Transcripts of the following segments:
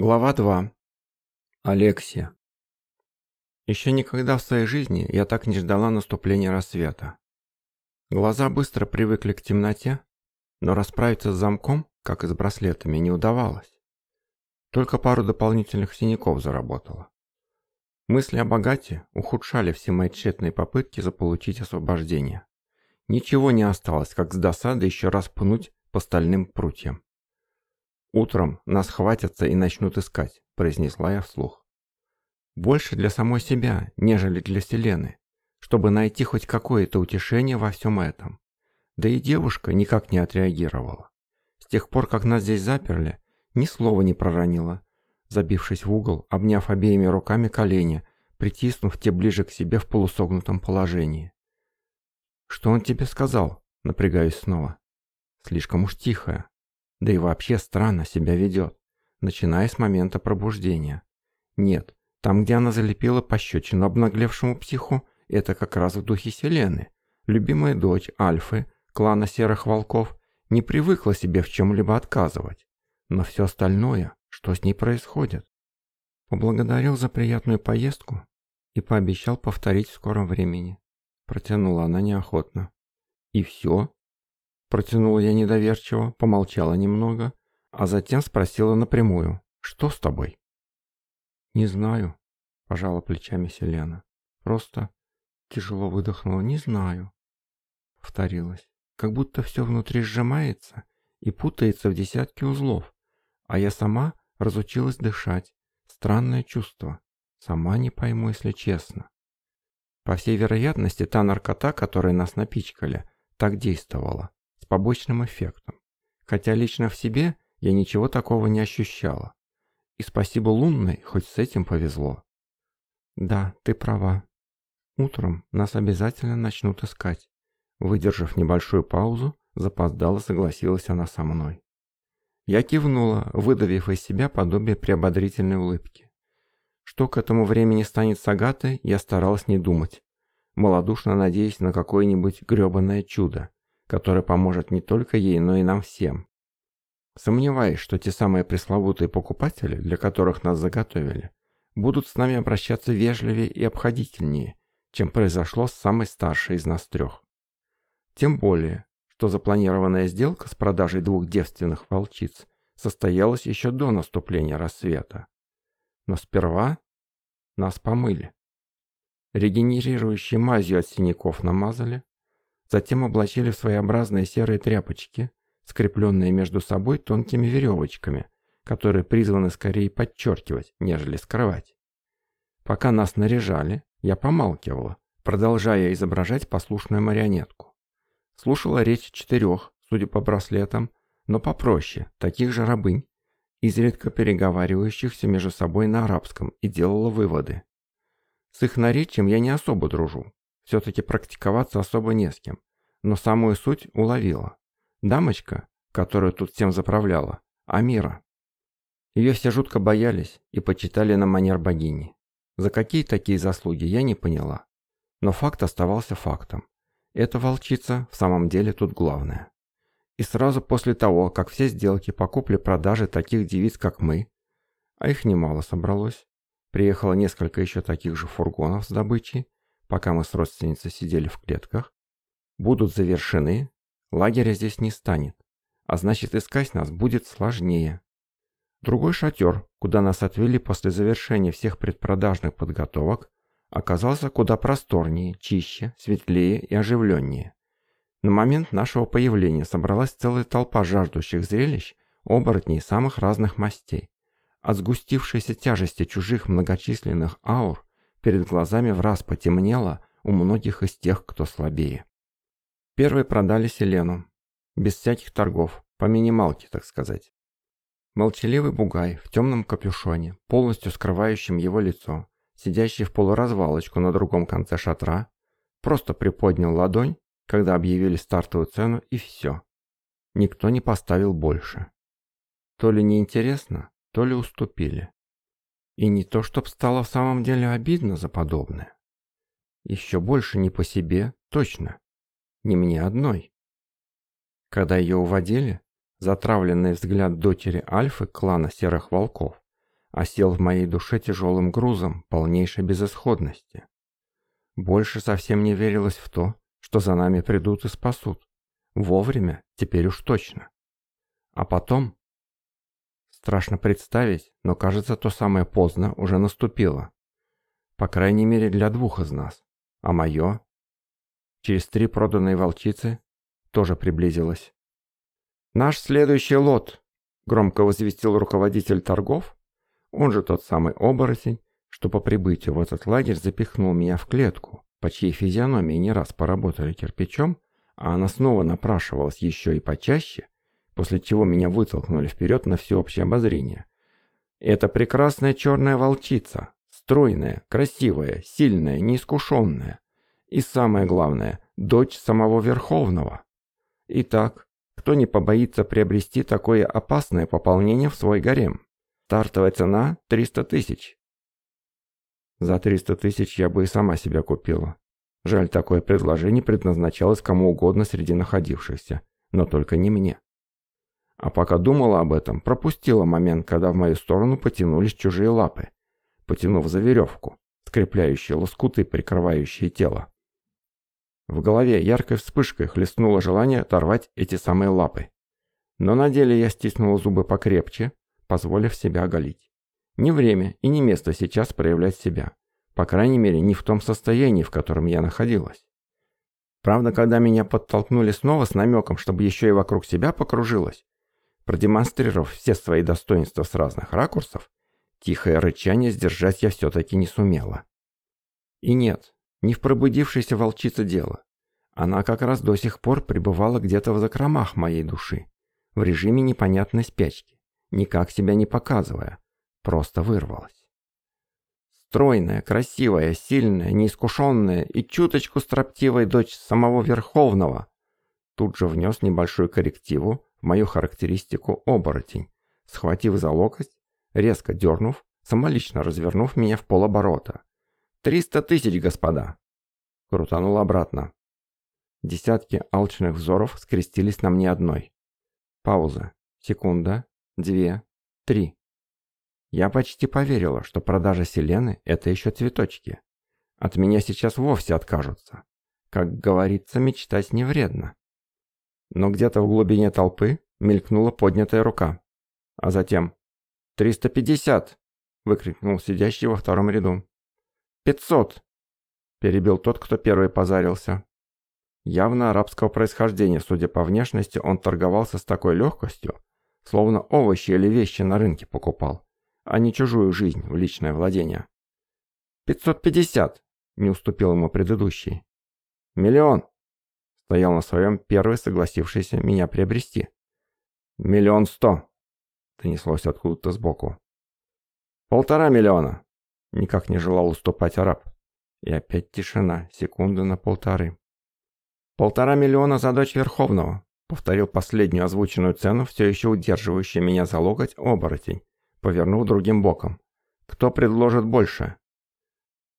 Глава 2. Алексия. Еще никогда в своей жизни я так не ждала наступления рассвета. Глаза быстро привыкли к темноте, но расправиться с замком, как и с браслетами, не удавалось. Только пару дополнительных синяков заработала. Мысли о богате ухудшали все мои тщетные попытки заполучить освобождение. Ничего не осталось, как с досады еще раз пнуть по стальным прутьям. «Утром нас хватятся и начнут искать», – произнесла я вслух. «Больше для самой себя, нежели для Селены, чтобы найти хоть какое-то утешение во всем этом». Да и девушка никак не отреагировала. С тех пор, как нас здесь заперли, ни слова не проронила, забившись в угол, обняв обеими руками колени, притиснув те ближе к себе в полусогнутом положении. «Что он тебе сказал?» – напрягаюсь снова. «Слишком уж тихая, да и вообще странно себя ведет, начиная с момента пробуждения. Нет, там, где она залепила пощечину обнаглевшему психу, это как раз в духе Селены. Любимая дочь Альфы, клана Серых Волков, не привыкла себе в чем-либо отказывать. Но все остальное, что с ней происходит? Поблагодарил за приятную поездку и пообещал повторить в скором времени. Протянула она неохотно. «И все?» Протянула я недоверчиво, помолчала немного, а затем спросила напрямую. «Что с тобой?» «Не знаю», — пожала плечами Селена. «Просто...» — тяжело выдохнула. «Не знаю», — повторилась. «Как будто все внутри сжимается и путается в десятки узлов, а я сама разучилась дышать. Странное чувство. Сама не пойму, если честно». По всей вероятности, та наркота, которой нас напичкали, так действовала побочным эффектом, хотя лично в себе я ничего такого не ощущала. И спасибо Лунной, хоть с этим повезло. Да, ты права. Утром нас обязательно начнут искать. Выдержав небольшую паузу, запоздала согласилась она со мной. Я кивнула, выдавив из себя подобие приободрительной улыбки. Что к этому времени станет с Агатой, я старалась не думать, малодушно надеясь на какое-нибудь гребанное чудо, который поможет не только ей, но и нам всем. Сомневаюсь, что те самые пресловутые покупатели, для которых нас заготовили, будут с нами обращаться вежливее и обходительнее, чем произошло с самой старшей из нас трех. Тем более, что запланированная сделка с продажей двух девственных волчиц состоялась еще до наступления рассвета. Но сперва нас помыли. Регенерирующей мазью от синяков намазали, Затем облачили в своеобразные серые тряпочки, скрепленные между собой тонкими веревочками, которые призваны скорее подчеркивать, нежели скрывать. Пока нас наряжали, я помалкивала, продолжая изображать послушную марионетку. Слушала речь четырех, судя по браслетам, но попроще, таких же рабынь, изредка переговаривающихся между собой на арабском, и делала выводы. С их наречием я не особо дружу, все-таки практиковаться особо не с кем. Но самую суть уловила. Дамочка, которая тут всем заправляла, Амира. Ее все жутко боялись и почитали на манер богини. За какие такие заслуги, я не поняла. Но факт оставался фактом. Эта волчица в самом деле тут главная. И сразу после того, как все сделки по купле-продаже таких девиц, как мы, а их немало собралось, приехало несколько еще таких же фургонов с добычей, пока мы с родственницей сидели в клетках, будут завершены, лагеря здесь не станет, а значит искать нас будет сложнее. Другой шатер, куда нас отвели после завершения всех предпродажных подготовок, оказался куда просторнее, чище, светлее и оживленнее. На момент нашего появления собралась целая толпа жаждущих зрелищ, оборотней самых разных мастей. От сгустившейся тяжести чужих многочисленных аур Перед глазами в раз потемнело у многих из тех, кто слабее. Первые продали Селену. Без всяких торгов, по минималке, так сказать. Молчаливый бугай в темном капюшоне, полностью скрывающем его лицо, сидящий в полуразвалочку на другом конце шатра, просто приподнял ладонь, когда объявили стартовую цену, и все. Никто не поставил больше. То ли неинтересно, то ли уступили. И не то, чтоб стало в самом деле обидно за подобное. Еще больше не по себе, точно. Не мне одной. Когда ее уводили, затравленный взгляд дочери Альфы клана Серых Волков осел в моей душе тяжелым грузом полнейшей безысходности. Больше совсем не верилось в то, что за нами придут и спасут. Вовремя, теперь уж точно. А потом Страшно представить, но кажется, то самое поздно уже наступило. По крайней мере, для двух из нас. А мое? Через три проданные волчицы тоже приблизилось. «Наш следующий лот!» — громко возвестил руководитель торгов. Он же тот самый оборотень, что по прибытию в этот лагерь запихнул меня в клетку, по чьей физиономии не раз поработали кирпичом, а она снова напрашивалась еще и почаще — после чего меня вытолкнули вперед на всеобщее обозрение. Это прекрасная черная волчица, стройная, красивая, сильная, неискушенная. И самое главное, дочь самого Верховного. Итак, кто не побоится приобрести такое опасное пополнение в свой гарем? Стартовая цена – 300 тысяч. За 300 тысяч я бы и сама себя купила. Жаль, такое предложение предназначалось кому угодно среди находившихся, но только не мне. А пока думала об этом, пропустила момент, когда в мою сторону потянулись чужие лапы, потянув за веревку, скрепляющие лоскуты, прикрывающие тело. В голове яркой вспышкой хлестнуло желание оторвать эти самые лапы. Но на деле я стиснула зубы покрепче, позволив себя оголить. Не время и не место сейчас проявлять себя. По крайней мере, не в том состоянии, в котором я находилась. Правда, когда меня подтолкнули снова с намеком, чтобы еще и вокруг себя покружилась, Продемонстрировав все свои достоинства с разных ракурсов, тихое рычание сдержать я все-таки не сумела. И нет, не в пробудившейся волчице дело. Она как раз до сих пор пребывала где-то в закромах моей души, в режиме непонятной спячки, никак себя не показывая, просто вырвалась. Стройная, красивая, сильная, неискушенная и чуточку строптивая дочь самого Верховного тут же внес небольшую коррективу в мою характеристику оборотень, схватив за локоть, резко дернув, самолично развернув меня в полоборота. «Триста тысяч, господа!» Крутанул обратно. Десятки алчных взоров скрестились на мне одной. Пауза. Секунда. Две. Три. Я почти поверила, что продажа Селены – это еще цветочки. От меня сейчас вовсе откажутся. Как говорится, мечтать не вредно. Но где-то в глубине толпы мелькнула поднятая рука. А затем «Триста пятьдесят!» – выкрикнул сидящий во втором ряду. «Пятьсот!» – перебил тот, кто первый позарился. Явно арабского происхождения, судя по внешности, он торговался с такой легкостью, словно овощи или вещи на рынке покупал, а не чужую жизнь в личное владение. «Пятьсот пятьдесят!» – не уступил ему предыдущий. «Миллион!» Стоял на своем первый согласившийся меня приобрести. «Миллион сто!» — донеслось откуда-то сбоку. «Полтора миллиона!» — никак не желал уступать араб. И опять тишина, секунды на полторы. «Полтора миллиона за дочь Верховного», — повторил последнюю озвученную цену, все еще удерживающий меня за локоть оборотень, повернув другим боком. «Кто предложит больше?»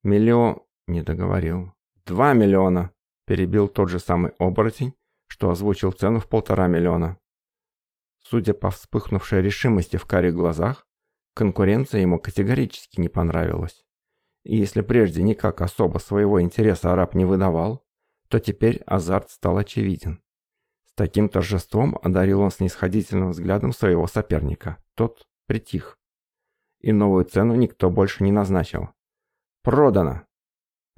«Миллион...» — не договорил. «Два миллиона!» перебил тот же самый оборотень, что озвучил цену в полтора миллиона. Судя по вспыхнувшей решимости в карих глазах, конкуренция ему категорически не понравилась. И если прежде никак особо своего интереса араб не выдавал, то теперь азарт стал очевиден. С таким торжеством одарил он снисходительным взглядом своего соперника. Тот притих. И новую цену никто больше не назначил. «Продано!»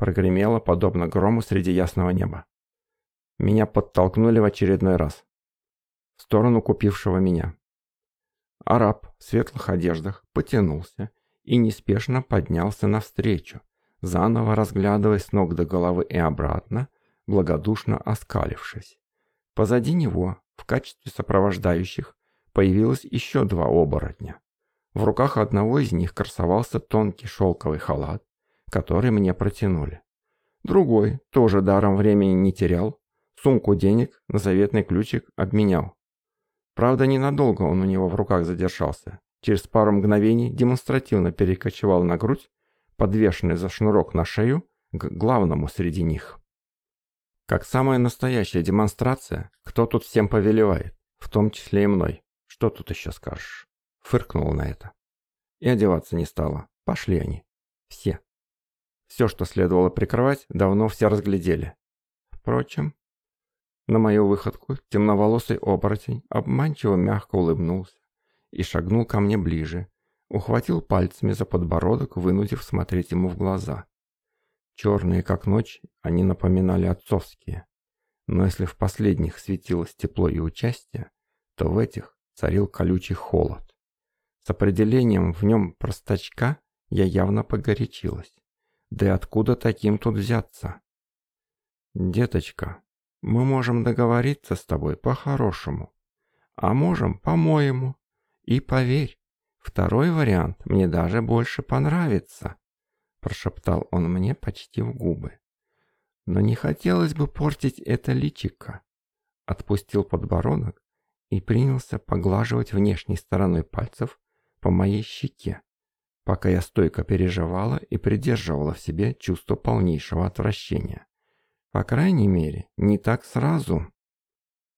прогремело, подобно грому среди ясного неба. Меня подтолкнули в очередной раз. В сторону купившего меня. Араб в светлых одеждах потянулся и неспешно поднялся навстречу, заново разглядывая с ног до головы и обратно, благодушно оскалившись. Позади него, в качестве сопровождающих, появилось еще два оборотня. В руках одного из них красовался тонкий шелковый халат, который мне протянули. Другой тоже даром времени не терял, сумку денег на заветный ключик обменял. Правда, ненадолго он у него в руках задержался. Через пару мгновений демонстративно перекочевал на грудь, подвешенный за шнурок на шею, к главному среди них. Как самая настоящая демонстрация, кто тут всем повелевает, в том числе и мной. Что тут еще скажешь? Фыркнул на это. И одеваться не стала. Пошли они. Все. Все, что следовало прикрывать, давно все разглядели. Впрочем, на мою выходку темноволосый оборотень обманчиво мягко улыбнулся и шагнул ко мне ближе, ухватил пальцами за подбородок, вынудив смотреть ему в глаза. Черные, как ночь, они напоминали отцовские. Но если в последних светилось тепло и участие, то в этих царил колючий холод. С определением в нем простачка я явно погорячилась. Да откуда таким тут взяться? Деточка, мы можем договориться с тобой по-хорошему, а можем по-моему. И поверь, второй вариант мне даже больше понравится, прошептал он мне почти в губы. Но не хотелось бы портить это личико. Отпустил подбородок и принялся поглаживать внешней стороной пальцев по моей щеке, пока я стойко переживала и придерживала в себе чувство полнейшего отвращения. По крайней мере, не так сразу.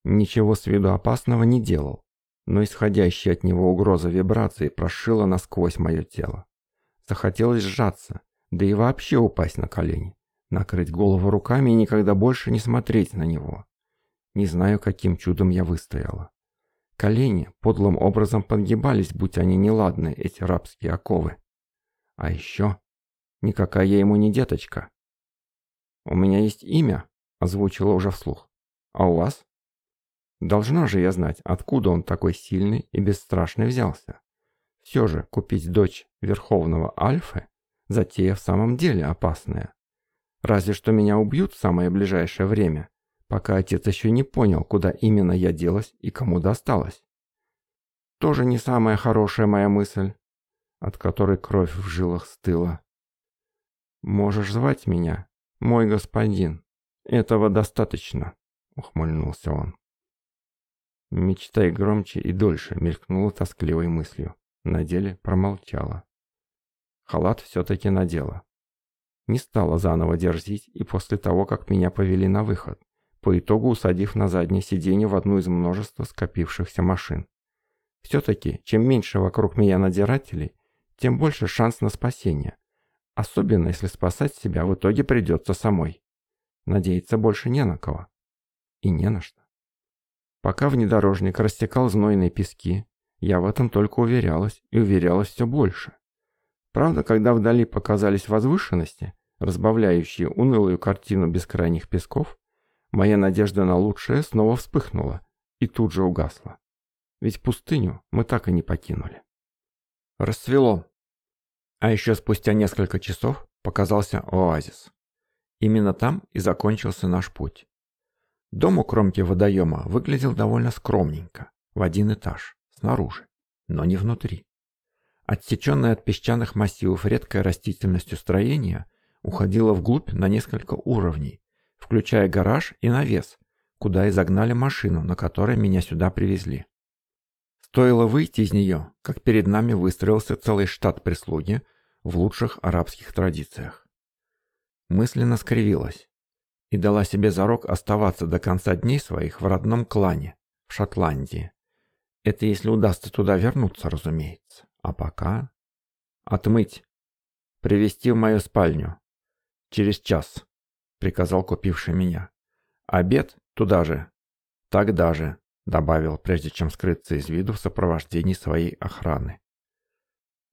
Ничего с виду опасного не делал, но исходящая от него угроза вибрации прошила насквозь мое тело. Захотелось сжаться, да и вообще упасть на колени, накрыть голову руками и никогда больше не смотреть на него. Не знаю, каким чудом я выстояла колени подлым образом подгибались, будь они неладны, эти рабские оковы. А еще, никакая я ему не деточка. «У меня есть имя», — озвучила уже вслух. «А у вас?» Должна же я знать, откуда он такой сильный и бесстрашный взялся. Все же купить дочь Верховного Альфы – затея в самом деле опасная. Разве что меня убьют в самое ближайшее время, пока отец еще не понял, куда именно я делась и кому досталась. Тоже не самая хорошая моя мысль, от которой кровь в жилах стыла. «Можешь звать меня, мой господин. Этого достаточно», — ухмыльнулся он. «Мечтай громче и дольше», — мелькнула тоскливой мыслью. На деле промолчала. Халат все-таки надела. Не стала заново дерзить и после того, как меня повели на выход по итогу усадив на заднее сиденье в одну из множества скопившихся машин. Все-таки, чем меньше вокруг меня надирателей, тем больше шанс на спасение. Особенно, если спасать себя в итоге придется самой. Надеяться больше не на кого. И не на что. Пока внедорожник растекал знойные пески, я в этом только уверялась и уверялась все больше. Правда, когда вдали показались возвышенности, разбавляющие унылую картину бескрайних песков, Моя надежда на лучшее снова вспыхнула и тут же угасла. Ведь пустыню мы так и не покинули. Рассвело. А еще спустя несколько часов показался оазис. Именно там и закончился наш путь. Дом у кромки водоема выглядел довольно скромненько, в один этаж, снаружи, но не внутри. Отсеченное от песчаных массивов редкой растительностью строение уходило вглубь на несколько уровней, включая гараж и навес, куда и загнали машину, на которой меня сюда привезли. Стоило выйти из нее, как перед нами выстроился целый штат прислуги в лучших арабских традициях. Мысленно скривилась и дала себе зарок оставаться до конца дней своих в родном клане, в Шотландии. Это если удастся туда вернуться, разумеется. А пока... Отмыть. Привести в мою спальню. Через час приказал купивший меня. «Обед туда же». «Тогда же», — добавил, прежде чем скрыться из виду в сопровождении своей охраны.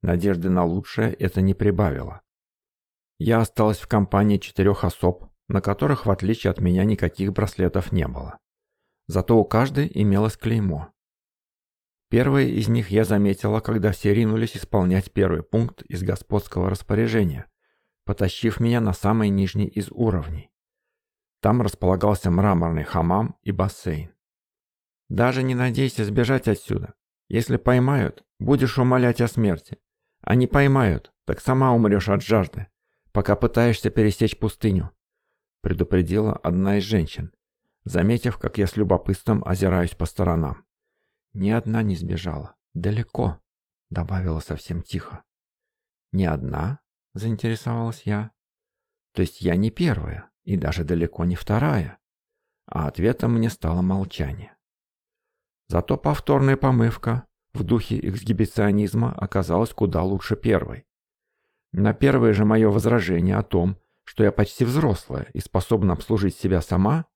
Надежды на лучшее это не прибавило. Я осталась в компании четырех особ, на которых, в отличие от меня, никаких браслетов не было. Зато у каждой имелось клеймо. Первое из них я заметила, когда все ринулись исполнять первый пункт из господского распоряжения, потащив меня на самый нижний из уровней. Там располагался мраморный хамам и бассейн. «Даже не надейся сбежать отсюда. Если поймают, будешь умолять о смерти. А не поймают, так сама умрешь от жажды, пока пытаешься пересечь пустыню», – предупредила одна из женщин, заметив, как я с любопытством озираюсь по сторонам. Ни одна не сбежала. Далеко, добавила совсем тихо. Ни одна? — заинтересовалась я. «То есть я не первая и даже далеко не вторая?» А ответом мне стало молчание. Зато повторная помывка в духе эксгибиционизма оказалась куда лучше первой. На первое же мое возражение о том, что я почти взрослая и способна обслужить себя сама,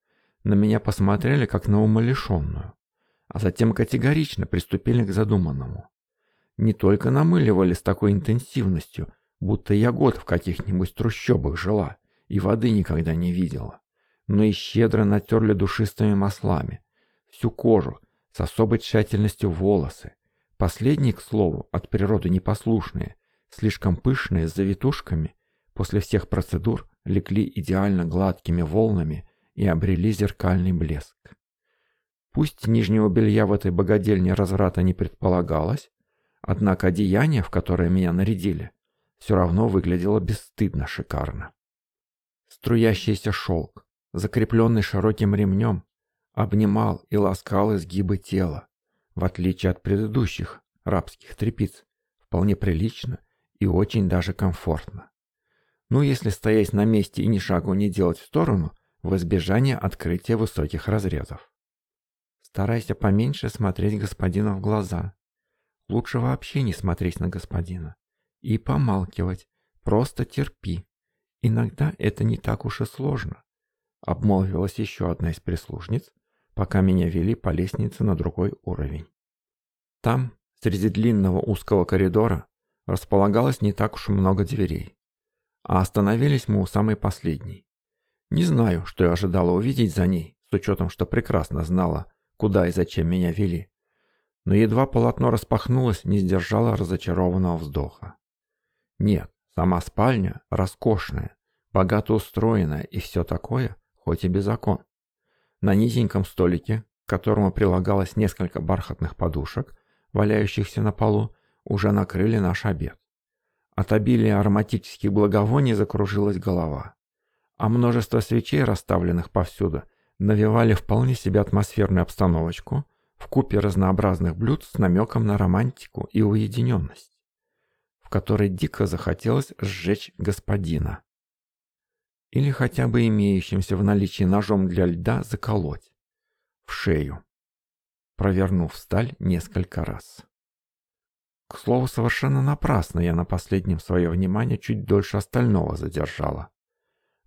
на меня посмотрели как на умалишенную, а затем категорично приступили к задуманному. Не только намыливали с такой интенсивностью – будто я год в каких-нибудь трущобах жила и воды никогда не видела. Но и щедро натерли душистыми маслами, всю кожу, с особой тщательностью волосы. Последние, к слову, от природы непослушные, слишком пышные, с завитушками, после всех процедур легли идеально гладкими волнами и обрели зеркальный блеск. Пусть нижнего белья в этой богадельне разврата не предполагалось, однако одеяние, в которое меня нарядили, все равно выглядело бесстыдно шикарно. Струящийся шелк, закрепленный широким ремнем, обнимал и ласкал изгибы тела, в отличие от предыдущих рабских трепиц, вполне прилично и очень даже комфортно. Ну, если стоять на месте и ни шагу не делать в сторону, в избежание открытия высоких разрезов. Старайся поменьше смотреть господина в глаза. Лучше вообще не смотреть на господина и помалкивать, просто терпи. Иногда это не так уж и сложно», — обмолвилась еще одна из прислужниц, пока меня вели по лестнице на другой уровень. Там, среди длинного узкого коридора, располагалось не так уж и много дверей. А остановились мы у самой последней. Не знаю, что я ожидала увидеть за ней, с учетом, что прекрасно знала, куда и зачем меня вели. Но едва полотно распахнулось, не сдержала разочарованного вздоха. Нет, сама спальня роскошная, богато устроенная и все такое, хоть и без окон. На низеньком столике, к которому прилагалось несколько бархатных подушек, валяющихся на полу, уже накрыли наш обед. От обилия ароматических благовоний закружилась голова. А множество свечей, расставленных повсюду, навевали вполне себе атмосферную обстановочку в купе разнообразных блюд с намеком на романтику и уединенность которой дико захотелось сжечь господина. Или хотя бы имеющимся в наличии ножом для льда заколоть. В шею. Провернув сталь несколько раз. К слову, совершенно напрасно я на последнем свое внимание чуть дольше остального задержала.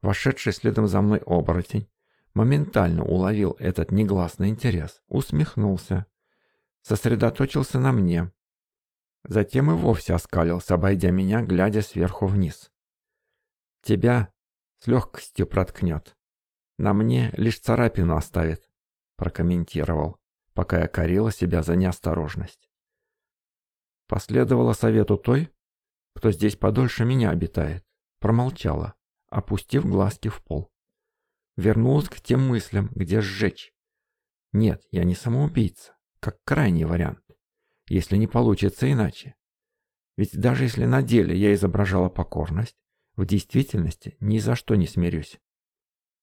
Вошедший следом за мной оборотень моментально уловил этот негласный интерес, усмехнулся, сосредоточился на мне, Затем и вовсе оскалился, обойдя меня, глядя сверху вниз. «Тебя с легкостью проткнет. На мне лишь царапину оставит», — прокомментировал, пока я корила себя за неосторожность. Последовала совету той, кто здесь подольше меня обитает, промолчала, опустив глазки в пол. Вернулась к тем мыслям, где сжечь. Нет, я не самоубийца, как крайний вариант если не получится иначе. Ведь даже если на деле я изображала покорность, в действительности ни за что не смирюсь.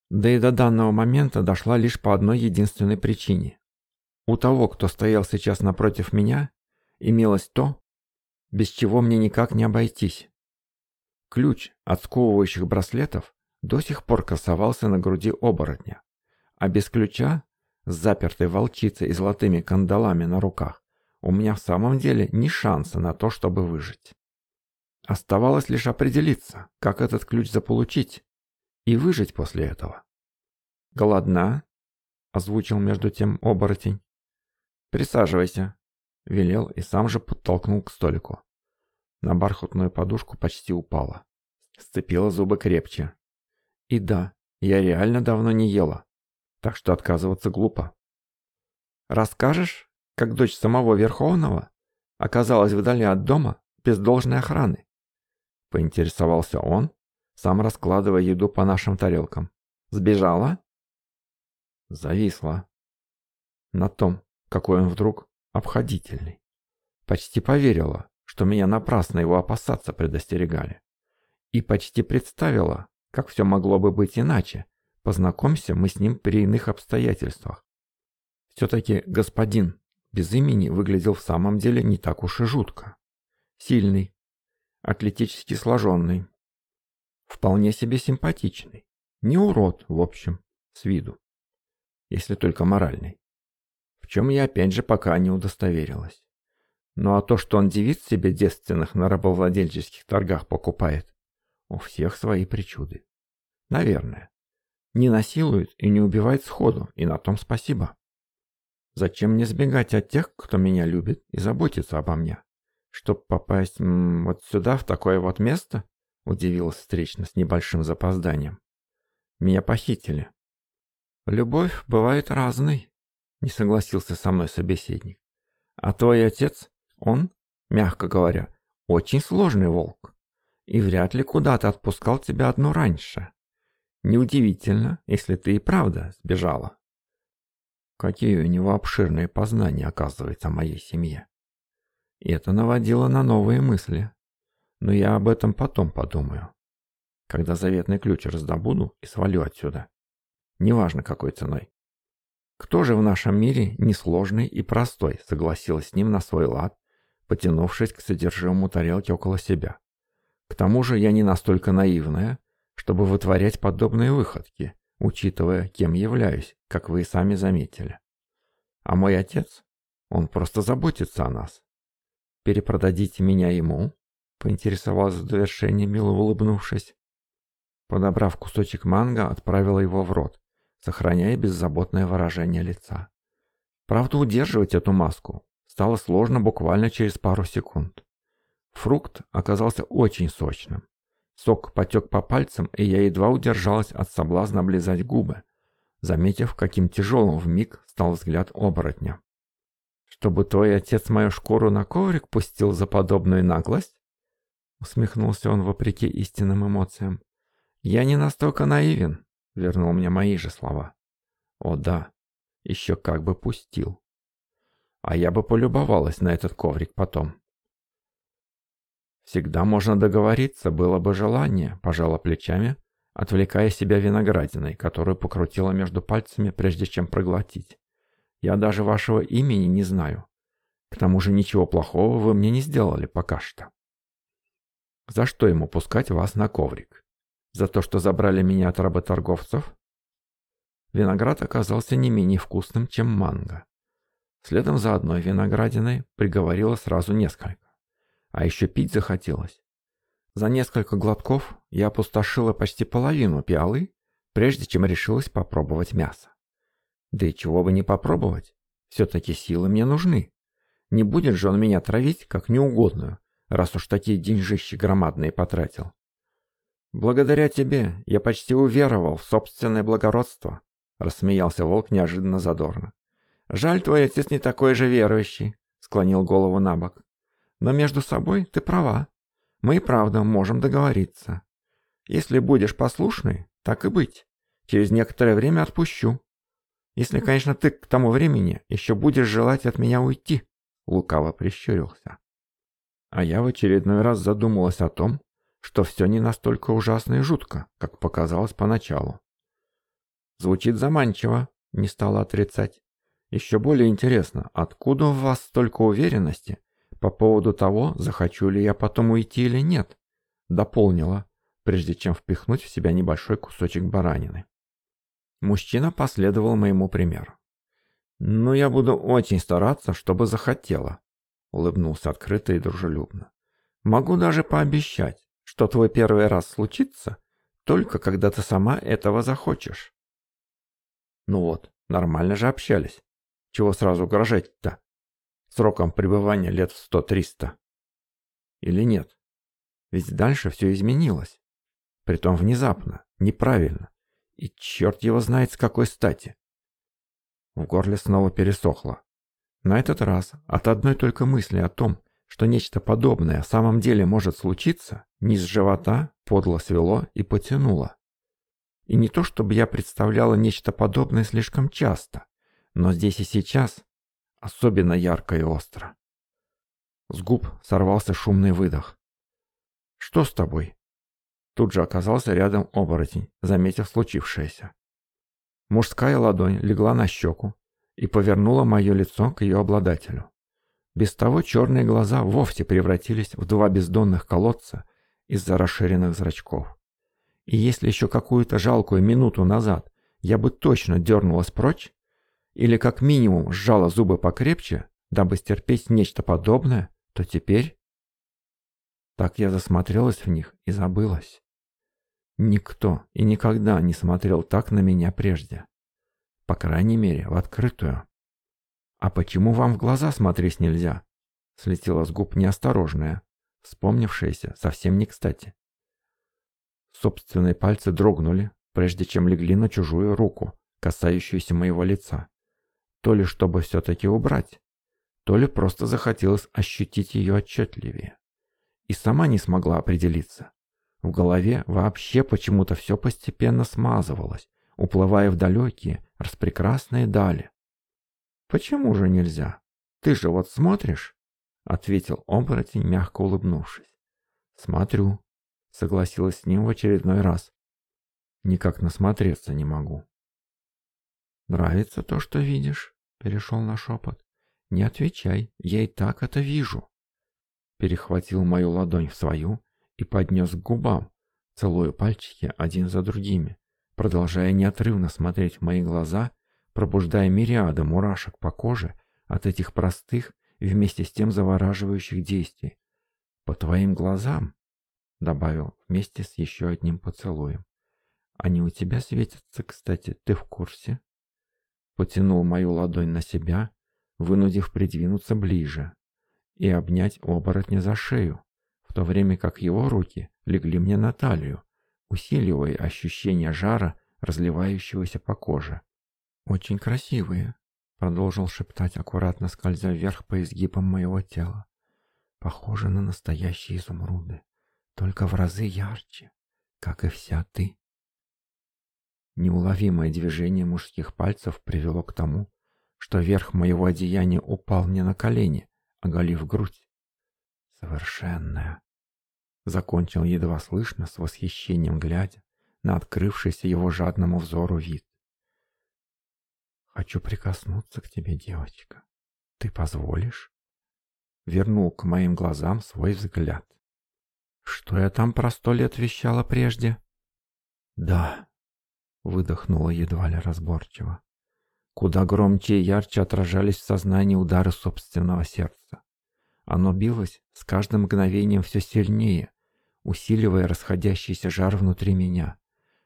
Да и до данного момента дошла лишь по одной единственной причине. У того, кто стоял сейчас напротив меня, имелось то, без чего мне никак не обойтись. Ключ от сковывающих браслетов до сих пор касался на груди оборотня, а без ключа, с запертой волчицей и золотыми кандалами на руках, у меня в самом деле ни шанса на то, чтобы выжить. Оставалось лишь определиться, как этот ключ заполучить, и выжить после этого. «Голодна?» – озвучил между тем оборотень. «Присаживайся», – велел и сам же подтолкнул к столику. На бархатную подушку почти упала. Сцепила зубы крепче. «И да, я реально давно не ела, так что отказываться глупо». «Расскажешь?» как дочь самого Верховного, оказалась вдали от дома без должной охраны? Поинтересовался он, сам раскладывая еду по нашим тарелкам. Сбежала? Зависла. На том, какой он вдруг обходительный. Почти поверила, что меня напрасно его опасаться предостерегали. И почти представила, как все могло бы быть иначе. Познакомься мы с ним при иных обстоятельствах. Все-таки господин без имени выглядел в самом деле не так уж и жутко. Сильный, атлетически сложенный, вполне себе симпатичный, не урод, в общем, с виду, если только моральный. В чем я опять же пока не удостоверилась. Ну а то, что он девиц себе девственных на рабовладельческих торгах покупает, у всех свои причуды. Наверное. Не насилует и не убивает сходу, и на том спасибо. Зачем мне сбегать от тех, кто меня любит и заботится обо мне? Чтоб попасть м -м, вот сюда, в такое вот место?» Удивилась встречно с небольшим запозданием. «Меня похитили». «Любовь бывает разной», — не согласился со мной собеседник. «А твой отец, он, мягко говоря, очень сложный волк. И вряд ли куда-то отпускал тебя одну раньше. Неудивительно, если ты и правда сбежала». Какие у него обширные познания, оказывается, о моей семье. И это наводило на новые мысли. Но я об этом потом подумаю. Когда заветный ключ раздобуду и свалю отсюда. Неважно, какой ценой. Кто же в нашем мире несложный и простой, согласилась с ним на свой лад, потянувшись к содержимому тарелки около себя. К тому же я не настолько наивная, чтобы вытворять подобные выходки – учитывая, кем являюсь, как вы и сами заметили. А мой отец? Он просто заботится о нас. Перепродадите меня ему?» Поинтересовалась в довершение, мило улыбнувшись. Подобрав кусочек манго, отправила его в рот, сохраняя беззаботное выражение лица. Правда, удерживать эту маску стало сложно буквально через пару секунд. Фрукт оказался очень сочным. Сок потек по пальцам, и я едва удержалась от соблазна облизать губы, заметив, каким тяжелым вмиг стал взгляд оборотня. «Чтобы твой отец мою шкуру на коврик пустил за подобную наглость?» Усмехнулся он вопреки истинным эмоциям. «Я не настолько наивен», — вернул мне мои же слова. «О да, еще как бы пустил. А я бы полюбовалась на этот коврик потом». «Всегда можно договориться, было бы желание», – пожала плечами, отвлекая себя виноградиной, которую покрутила между пальцами, прежде чем проглотить. «Я даже вашего имени не знаю. К тому же ничего плохого вы мне не сделали пока что». «За что ему пускать вас на коврик? За то, что забрали меня от работорговцев?» Виноград оказался не менее вкусным, чем манго. Следом за одной виноградиной приговорила сразу несколько а еще пить захотелось. За несколько глотков я опустошила почти половину пиалы, прежде чем решилась попробовать мясо. Да и чего бы не попробовать, все-таки силы мне нужны. Не будет же он меня травить, как неугодную, раз уж такие деньжищи громадные потратил. Благодаря тебе я почти уверовал в собственное благородство, рассмеялся волк неожиданно задорно. Жаль, твой отец не такой же верующий, склонил голову на бок. Но между собой ты права. Мы и правда можем договориться. Если будешь послушный, так и быть. Через некоторое время отпущу. Если, конечно, ты к тому времени еще будешь желать от меня уйти. Лукаво прищурился. А я в очередной раз задумалась о том, что все не настолько ужасно и жутко, как показалось поначалу. Звучит заманчиво, не стала отрицать. Еще более интересно, откуда у вас столько уверенности по поводу того, захочу ли я потом уйти или нет, дополнила, прежде чем впихнуть в себя небольшой кусочек баранины. Мужчина последовал моему примеру. Но я буду очень стараться, чтобы захотела», — улыбнулся открыто и дружелюбно. «Могу даже пообещать, что твой первый раз случится, только когда ты сама этого захочешь». «Ну вот, нормально же общались. Чего сразу угрожать-то?» сроком пребывания лет в 100-300. Или нет? Ведь дальше все изменилось. Притом внезапно, неправильно. И черт его знает с какой стати. В горле снова пересохло. На этот раз от одной только мысли о том, что нечто подобное в самом деле может случиться, низ живота подло свело и потянуло. И не то чтобы я представляла нечто подобное слишком часто, но здесь и сейчас особенно ярко и остро. С губ сорвался шумный выдох. «Что с тобой?» Тут же оказался рядом оборотень, заметив случившееся. Мужская ладонь легла на щеку и повернула мое лицо к ее обладателю. Без того черные глаза вовсе превратились в два бездонных колодца из-за расширенных зрачков. И если еще какую-то жалкую минуту назад я бы точно дернулась прочь, или как минимум сжала зубы покрепче, дабы стерпеть нечто подобное, то теперь... Так я засмотрелась в них и забылась. Никто и никогда не смотрел так на меня прежде. По крайней мере, в открытую. «А почему вам в глаза смотреть нельзя?» Слетела с губ неосторожная, вспомнившаяся совсем не кстати. Собственные пальцы дрогнули, прежде чем легли на чужую руку, касающуюся моего лица то ли чтобы все-таки убрать, то ли просто захотелось ощутить ее отчетливее. И сама не смогла определиться. В голове вообще почему-то все постепенно смазывалось, уплывая в далекие, распрекрасные дали. «Почему же нельзя? Ты же вот смотришь?» — ответил оборотень, мягко улыбнувшись. «Смотрю», — согласилась с ним в очередной раз. «Никак насмотреться не могу». «Нравится то, что видишь?» перешел на шепот. «Не отвечай, я и так это вижу». Перехватил мою ладонь в свою и поднес к губам, целую пальчики один за другими, продолжая неотрывно смотреть в мои глаза, пробуждая мириады мурашек по коже от этих простых и вместе с тем завораживающих действий. «По твоим глазам», — добавил вместе с еще одним поцелуем. «Они у тебя светятся, кстати, ты в курсе?» потянул мою ладонь на себя, вынудив придвинуться ближе и обнять оборотня за шею, в то время как его руки легли мне на талию, усиливая ощущение жара, разливающегося по коже. «Очень красивые», — продолжил шептать, аккуратно скользя вверх по изгибам моего тела. «Похоже на настоящие изумруды, только в разы ярче, как и вся ты». Неуловимое движение мужских пальцев привело к тому, что верх моего одеяния упал мне на колени, оголив грудь. Совершенная. Закончил едва слышно, с восхищением глядя на открывшийся его жадному взору вид. «Хочу прикоснуться к тебе, девочка. Ты позволишь?» Вернул к моим глазам свой взгляд. «Что я там про сто лет вещала прежде?» «Да», выдохнула едва ли разборчиво. Куда громче и ярче отражались в сознании удары собственного сердца. Оно билось с каждым мгновением все сильнее, усиливая расходящийся жар внутри меня,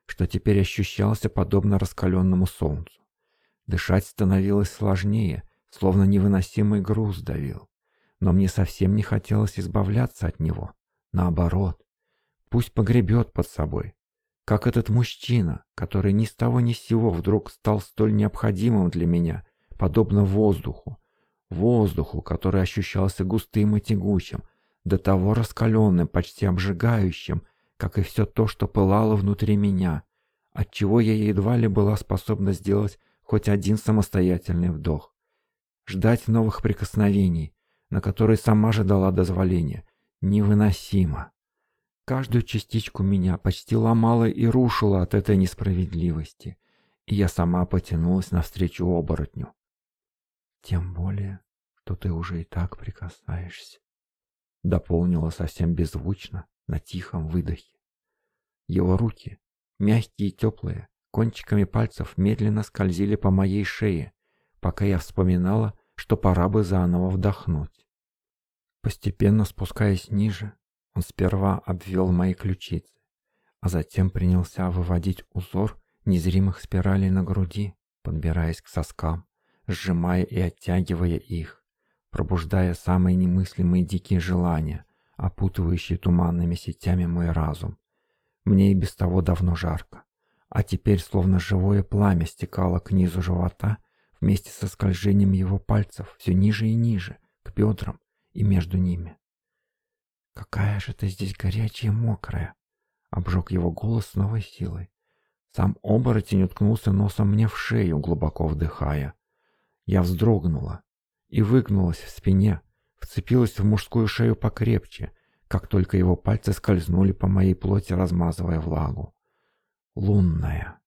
что теперь ощущался подобно раскаленному солнцу. Дышать становилось сложнее, словно невыносимый груз давил. Но мне совсем не хотелось избавляться от него. Наоборот, пусть погребет под собой, как этот мужчина, который ни с того ни с сего вдруг стал столь необходимым для меня, подобно воздуху. Воздуху, который ощущался густым и тягучим, до того раскаленным, почти обжигающим, как и все то, что пылало внутри меня, отчего я едва ли была способна сделать хоть один самостоятельный вдох. Ждать новых прикосновений, на которые сама же дала дозволение, невыносимо. Каждую частичку меня почти ломала и рушила от этой несправедливости, и я сама потянулась навстречу оборотню. Тем более, что ты уже и так прикасаешься. Дополнила совсем беззвучно, на тихом выдохе. Его руки, мягкие и теплые, кончиками пальцев медленно скользили по моей шее, пока я вспоминала, что пора бы заново вдохнуть. Постепенно спускаясь ниже, он сперва обвел мои ключицы, а затем принялся выводить узор незримых спиралей на груди, подбираясь к соскам, сжимая и оттягивая их, пробуждая самые немыслимые дикие желания, опутывающие туманными сетями мой разум. Мне и без того давно жарко, а теперь словно живое пламя стекало к низу живота вместе со скольжением его пальцев все ниже и ниже, к бедрам и между ними. «Какая же ты здесь горячая и мокрая!» — обжег его голос с новой силой. Сам оборотень уткнулся носом мне в шею, глубоко вдыхая. Я вздрогнула и выгнулась в спине, вцепилась в мужскую шею покрепче, как только его пальцы скользнули по моей плоти, размазывая влагу. Лунная.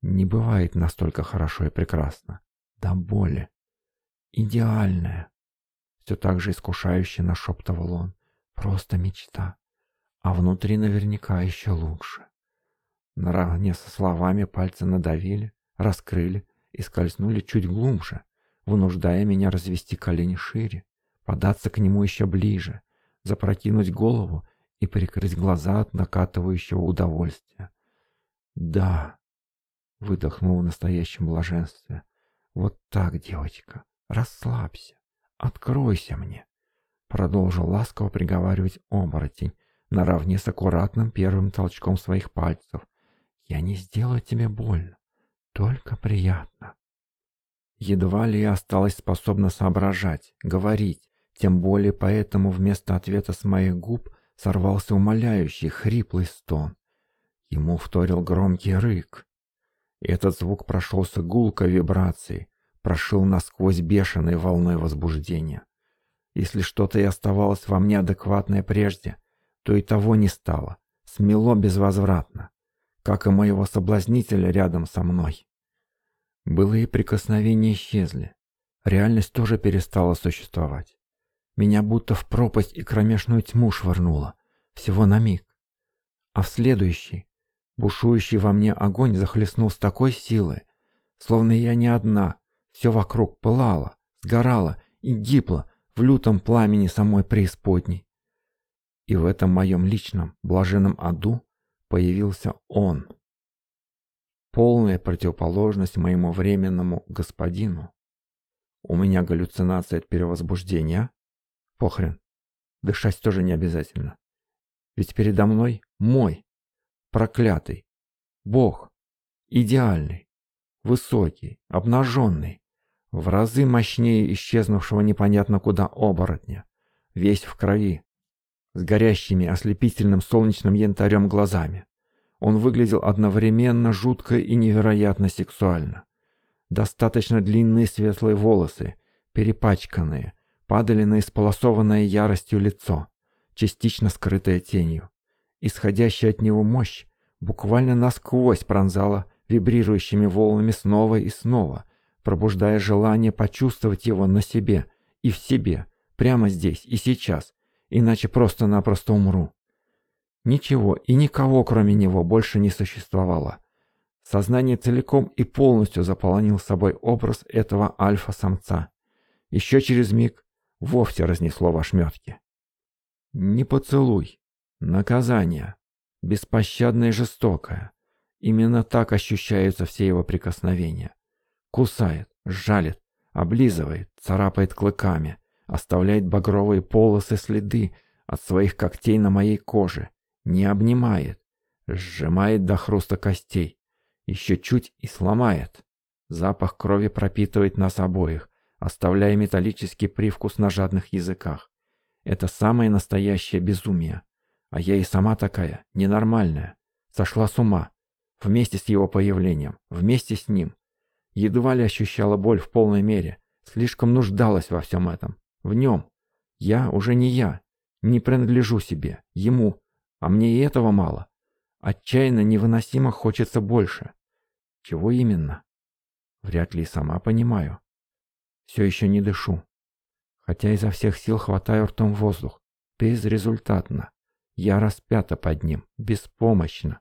Не бывает настолько хорошо и прекрасно. До боли. Идеальная все так же искушающе нашептывал он. Просто мечта. А внутри наверняка еще лучше. Наравне со словами пальцы надавили, раскрыли и скользнули чуть глубже, вынуждая меня развести колени шире, податься к нему еще ближе, запрокинуть голову и прикрыть глаза от накатывающего удовольствия. «Да», — выдохнул в настоящем блаженстве, — «вот так, девочка, расслабься». «Откройся мне!» — продолжил ласково приговаривать оборотень, наравне с аккуратным первым толчком своих пальцев. «Я не сделаю тебе больно, только приятно». Едва ли я осталась способна соображать, говорить, тем более поэтому вместо ответа с моих губ сорвался умоляющий, хриплый стон. Ему вторил громкий рык. И этот звук прошелся гулко вибрацией, прошил насквозь бешеной волной возбуждения. Если что-то и оставалось во мне адекватное прежде, то и того не стало, смело безвозвратно, как и моего соблазнителя рядом со мной. Былые прикосновения исчезли, реальность тоже перестала существовать. Меня будто в пропасть и кромешную тьму швырнуло, всего на миг. А в следующий, бушующий во мне огонь захлестнул с такой силы, словно я не одна, все вокруг пылало, сгорало и гибло в лютом пламени самой преисподней. И в этом моем личном блаженном аду появился он. Полная противоположность моему временному господину. У меня галлюцинация от перевозбуждения. А? Похрен. Дышать тоже не обязательно. Ведь передо мной мой, проклятый, Бог, идеальный, высокий, обнаженный, в разы мощнее исчезнувшего непонятно куда оборотня, весь в крови, с горящими ослепительным солнечным янтарем глазами. Он выглядел одновременно жутко и невероятно сексуально. Достаточно длинные светлые волосы, перепачканные, падали на исполосованное яростью лицо, частично скрытое тенью. Исходящая от него мощь буквально насквозь пронзала вибрирующими волнами снова и снова, пробуждая желание почувствовать его на себе и в себе, прямо здесь и сейчас, иначе просто-напросто умру. Ничего и никого, кроме него, больше не существовало. Сознание целиком и полностью заполонил собой образ этого альфа-самца. Еще через миг вовсе разнесло в ошметки. Не поцелуй. Наказание. Беспощадное и жестокое. Именно так ощущаются все его прикосновения. Кусает, жалит, облизывает, царапает клыками, оставляет багровые полосы следы от своих когтей на моей коже, не обнимает, сжимает до хруста костей, еще чуть и сломает. Запах крови пропитывает нас обоих, оставляя металлический привкус на жадных языках. Это самое настоящее безумие. А я и сама такая, ненормальная. Сошла с ума. Вместе с его появлением, вместе с ним едва ли ощущала боль в полной мере, слишком нуждалась во всем этом, в нем. Я уже не я, не принадлежу себе, ему, а мне и этого мало. Отчаянно, невыносимо хочется больше. Чего именно? Вряд ли сама понимаю. Все еще не дышу. Хотя изо всех сил хватаю ртом воздух. Безрезультатно. Я распята под ним, беспомощно.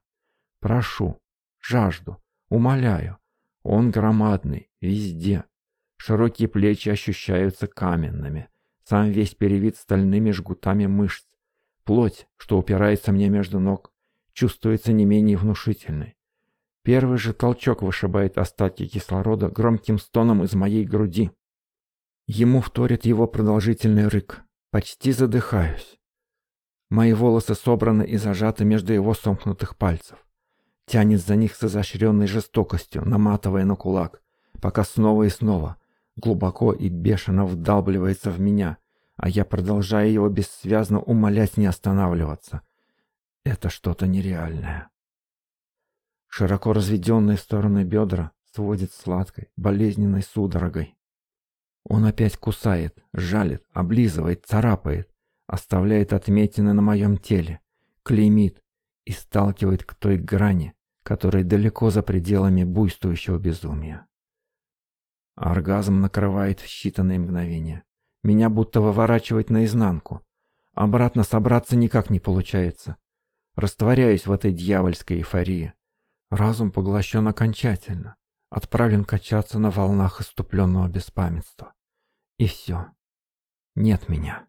Прошу, жажду, умоляю, он громадный, везде. Широкие плечи ощущаются каменными. Сам весь перевит стальными жгутами мышц. Плоть, что упирается мне между ног, чувствуется не менее внушительной. Первый же толчок вышибает остатки кислорода громким стоном из моей груди. Ему вторит его продолжительный рык. Почти задыхаюсь. Мои волосы собраны и зажаты между его сомкнутых пальцев тянет за них с изощренной жестокостью, наматывая на кулак, пока снова и снова, глубоко и бешено вдалбливается в меня, а я продолжаю его бессвязно умолять не останавливаться. Это что-то нереальное. Широко разведенные стороны бедра сводит сладкой, болезненной судорогой. Он опять кусает, жалит, облизывает, царапает, оставляет отметины на моем теле, клеймит и сталкивает к той грани, который далеко за пределами буйствующего безумия. Оргазм накрывает в считанные мгновения. Меня будто выворачивает наизнанку. Обратно собраться никак не получается. Растворяюсь в этой дьявольской эйфории. Разум поглощен окончательно. Отправлен качаться на волнах иступленного беспамятства. И все. Нет меня.